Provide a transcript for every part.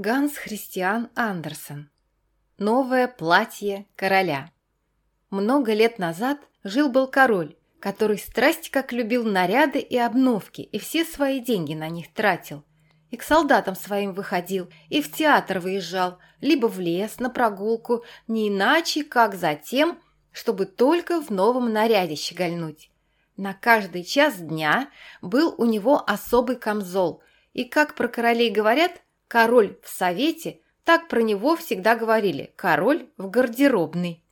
Ганс Христиан Андерсен. Новое платье короля. Много лет назад жил-был король, который страсть как любил наряды и обновки, и все свои деньги на них тратил. И к солдатам своим выходил, и в театр выезжал, либо в лес на прогулку, не иначе, как за тем, чтобы только в новом наряде щегольнуть. На каждый час дня был у него особый камзол, и, как про королей говорят, Король в совете, так про него всегда говорили, король в гардеробной.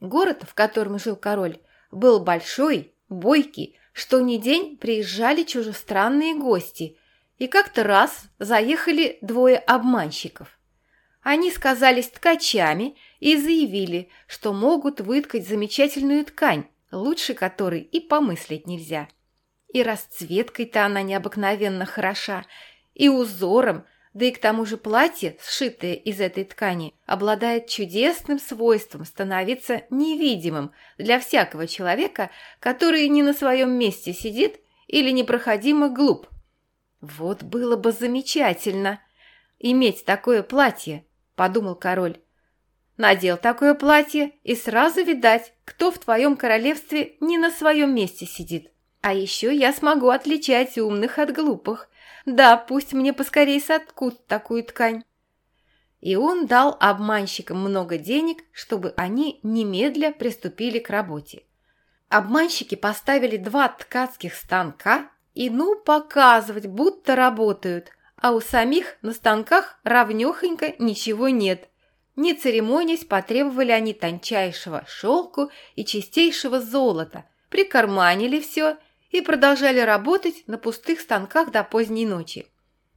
Город, в котором жил король, был большой, бойкий, что ни день приезжали чужестранные гости, и как-то раз заехали двое обманщиков. Они сказались ткачами и заявили, что могут выткать замечательную ткань, лучше которой и помыслить нельзя. И расцветкой-то она необыкновенно хороша, и узором, да и к тому же платье, сшитое из этой ткани, обладает чудесным свойством становиться невидимым для всякого человека, который не на своем месте сидит или непроходимо глуп. «Вот было бы замечательно иметь такое платье», – подумал король. «Надел такое платье, и сразу видать, кто в твоем королевстве не на своем месте сидит. А еще я смогу отличать умных от глупых, да, пусть мне поскорее соткут такую ткань. И он дал обманщикам много денег, чтобы они немедля приступили к работе. Обманщики поставили два ткацких станка и ну показывать, будто работают, а у самих на станках равнёхонько ничего нет. Не церемонясь, потребовали они тончайшего шелку и чистейшего золота, прикарманили все и продолжали работать на пустых станках до поздней ночи.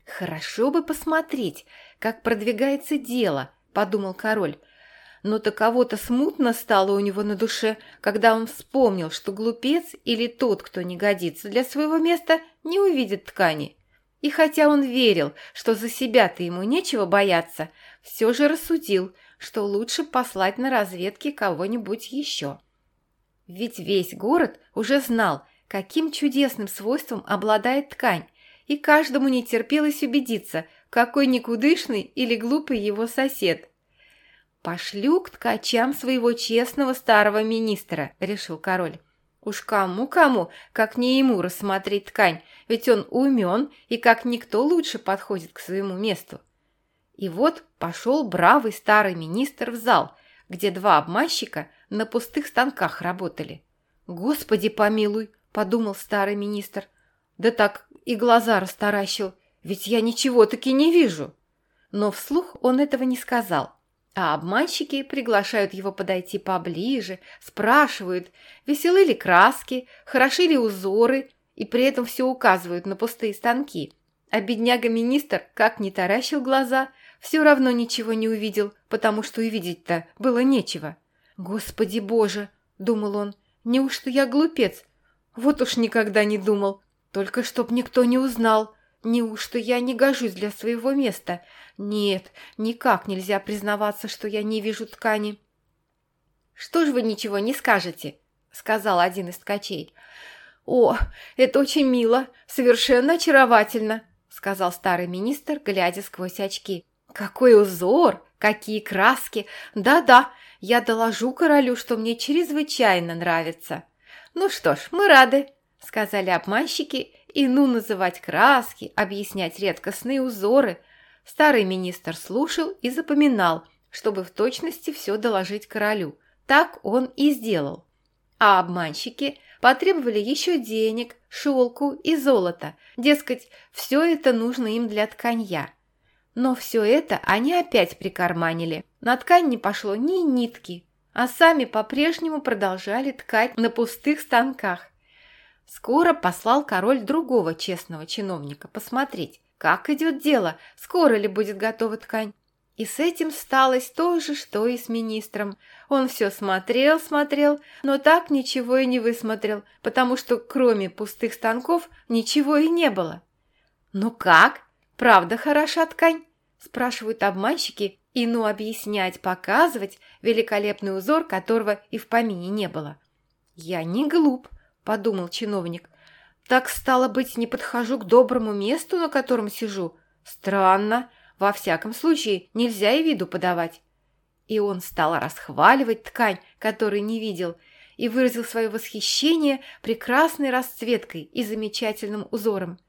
«Хорошо бы посмотреть, как продвигается дело», – подумал король. Но таково-то смутно стало у него на душе, когда он вспомнил, что глупец или тот, кто не годится для своего места, не увидит ткани. И хотя он верил, что за себя-то ему нечего бояться, все же рассудил, что лучше послать на разведки кого-нибудь еще. Ведь весь город уже знал – каким чудесным свойством обладает ткань, и каждому не терпелось убедиться, какой никудышный или глупый его сосед. «Пошлю к ткачам своего честного старого министра», — решил король. Уж кому-кому, как не ему рассмотреть ткань, ведь он умен и как никто лучше подходит к своему месту. И вот пошел бравый старый министр в зал, где два обманщика на пустых станках работали. «Господи помилуй!» Подумал старый министр. Да так и глаза растаращил, ведь я ничего-таки не вижу. Но вслух он этого не сказал. А обманщики приглашают его подойти поближе, спрашивают, веселы ли краски, хороши ли узоры, и при этом все указывают на пустые станки. А бедняга-министр, как ни таращил глаза, все равно ничего не увидел, потому что увидеть-то было нечего. «Господи боже!» — думал он. «Неужто я глупец, вот уж никогда не думал. Только чтоб никто не узнал. Неужто я не гожусь для своего места? Нет, никак нельзя признаваться, что я не вижу ткани. «Что ж вы ничего не скажете?» — сказал один из ткачей. «О, это очень мило, совершенно очаровательно», — сказал старый министр, глядя сквозь очки. «Какой узор! Какие краски! Да-да, я доложу королю, что мне чрезвычайно нравится». «Ну что ж, мы рады», — сказали обманщики, и ну называть краски, объяснять редкостные узоры. Старый министр слушал и запоминал, чтобы в точности все доложить королю. Так он и сделал. А обманщики потребовали еще денег, шелку и золота. Дескать, все это нужно им для тканья. Но все это они опять прикарманили. На ткань не пошло ни нитки, а сами по-прежнему продолжали ткать на пустых станках. Скоро послал король другого честного чиновника посмотреть, как идет дело, скоро ли будет готова ткань. И с этим сталось то же, что и с министром. Он все смотрел, смотрел, но так ничего и не высмотрел, потому что кроме пустых станков ничего и не было. «Ну как? Правда хороша ткань?» – спрашивают обманщики и ну объяснять, показывать великолепный узор, которого и в помине не было. «Я не глуп», — подумал чиновник. «Так, стало быть, не подхожу к доброму месту, на котором сижу? Странно. Во всяком случае, нельзя и виду подавать. И он стал расхваливать ткань, которую не видел, и выразил свое восхищение прекрасной расцветкой и замечательным узором.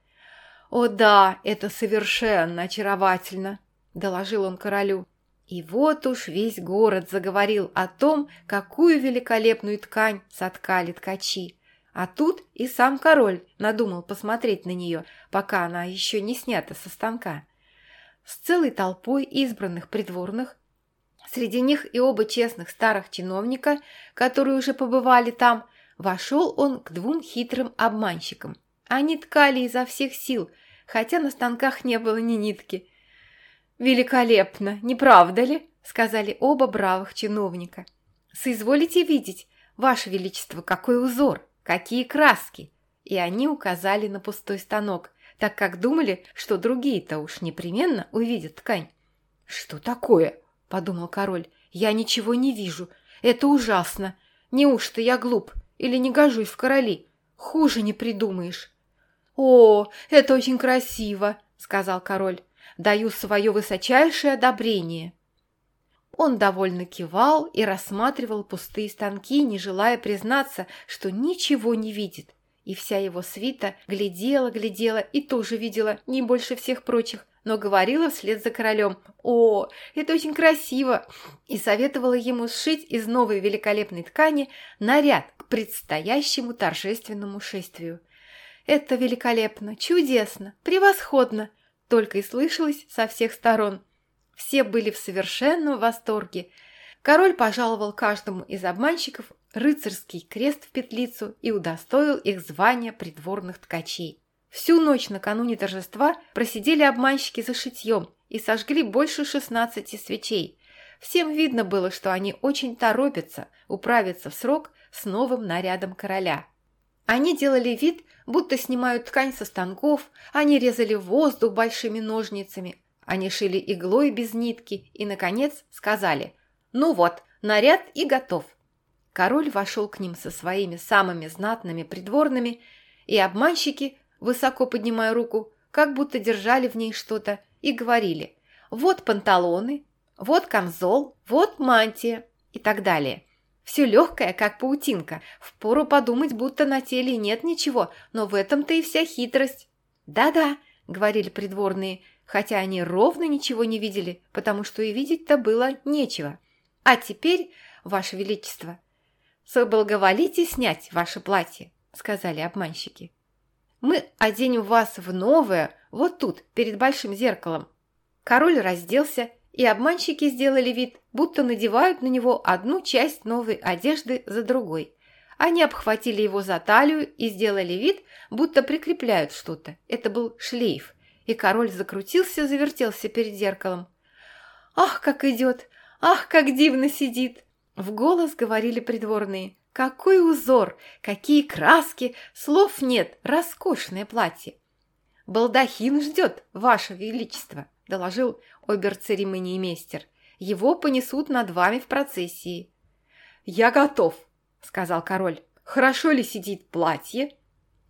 «О да, это совершенно очаровательно!» – доложил он королю. И вот уж весь город заговорил о том, какую великолепную ткань соткали ткачи. А тут и сам король надумал посмотреть на нее, пока она еще не снята со станка. С целой толпой избранных придворных, среди них и оба честных старых чиновника, которые уже побывали там, вошел он к двум хитрым обманщикам. Они ткали изо всех сил, хотя на станках не было ни нитки. «Великолепно, не правда ли?» — сказали оба бравых чиновника. «Соизволите видеть, Ваше Величество, какой узор, какие краски!» И они указали на пустой станок, так как думали, что другие-то уж непременно увидят ткань. «Что такое?» — подумал король. «Я ничего не вижу. Это ужасно. Неужто я глуп или не гожусь в короли? Хуже не придумаешь». «О, это очень красиво!» — сказал король даю свое высочайшее одобрение». Он довольно кивал и рассматривал пустые станки, не желая признаться, что ничего не видит. И вся его свита глядела, глядела и тоже видела не больше всех прочих, но говорила вслед за королем «О, это очень красиво!» и советовала ему сшить из новой великолепной ткани наряд к предстоящему торжественному шествию. «Это великолепно, чудесно, превосходно!» только и слышалось со всех сторон. Все были в совершенном восторге. Король пожаловал каждому из обманщиков рыцарский крест в петлицу и удостоил их звания придворных ткачей. Всю ночь накануне торжества просидели обманщики за шитьем и сожгли больше шестнадцати свечей. Всем видно было, что они очень торопятся управиться в срок с новым нарядом короля. Они делали вид, будто снимают ткань со станков, они резали воздух большими ножницами, они шили иглой без нитки и, наконец, сказали «Ну вот, наряд и готов». Король вошел к ним со своими самыми знатными придворными, и обманщики, высоко поднимая руку, как будто держали в ней что-то и говорили «Вот панталоны, вот камзол, вот мантия» и так далее. Все легкое, как паутинка. Впору подумать, будто на теле нет ничего, но в этом-то и вся хитрость. «Да-да», — говорили придворные, хотя они ровно ничего не видели, потому что и видеть-то было нечего. «А теперь, Ваше Величество, соблаговолите снять ваше платье», — сказали обманщики. «Мы оденем вас в новое, вот тут, перед большим зеркалом». Король разделся и обманщики сделали вид, будто надевают на него одну часть новой одежды за другой. Они обхватили его за талию и сделали вид, будто прикрепляют что-то. Это был шлейф, и король закрутился, завертелся перед зеркалом. «Ах, как идет! Ах, как дивно сидит!» В голос говорили придворные. «Какой узор! Какие краски! Слов нет! Роскошное платье!» «Балдахин ждет, ваше величество!» – доложил обер-церемониймейстер. «Его понесут над вами в процессии». «Я готов», – сказал король. «Хорошо ли сидит платье?»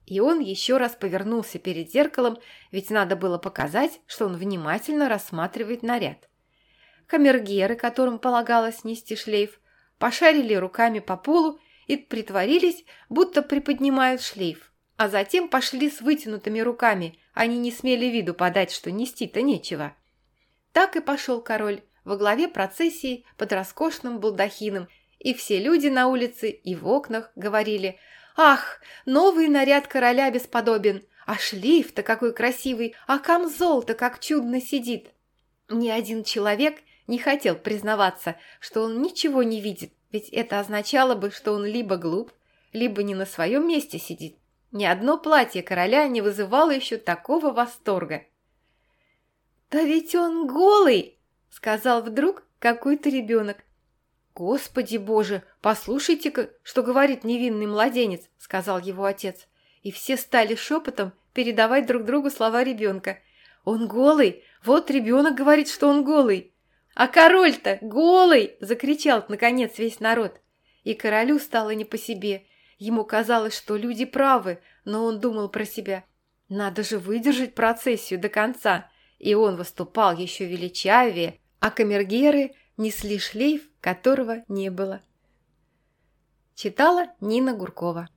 И он еще раз повернулся перед зеркалом, ведь надо было показать, что он внимательно рассматривает наряд. Камергеры, которым полагалось нести шлейф, пошарили руками по полу и притворились, будто приподнимают шлейф, а затем пошли с вытянутыми руками, они не смели виду подать, что нести-то нечего. Так и пошел король во главе процессии под роскошным балдахином, и все люди на улице и в окнах говорили «Ах, новый наряд короля бесподобен! А шлейф-то какой красивый! А камзол-то как чудно сидит!» Ни один человек не хотел признаваться, что он ничего не видит, ведь это означало бы, что он либо глуп, либо не на своем месте сидит. Ни одно платье короля не вызывало еще такого восторга. «Да ведь он голый!» — сказал вдруг какой-то ребенок. «Господи боже, послушайте-ка, что говорит невинный младенец!» — сказал его отец. И все стали шепотом передавать друг другу слова ребенка. «Он голый! Вот ребенок говорит, что он голый!» «А король-то голый!» — закричал, наконец, весь народ. И королю стало не по себе. Ему казалось, что люди правы, но он думал про себя. Надо же выдержать процессию до конца. И он выступал еще величавее, а камергеры несли шлейф, которого не было. Читала Нина Гуркова.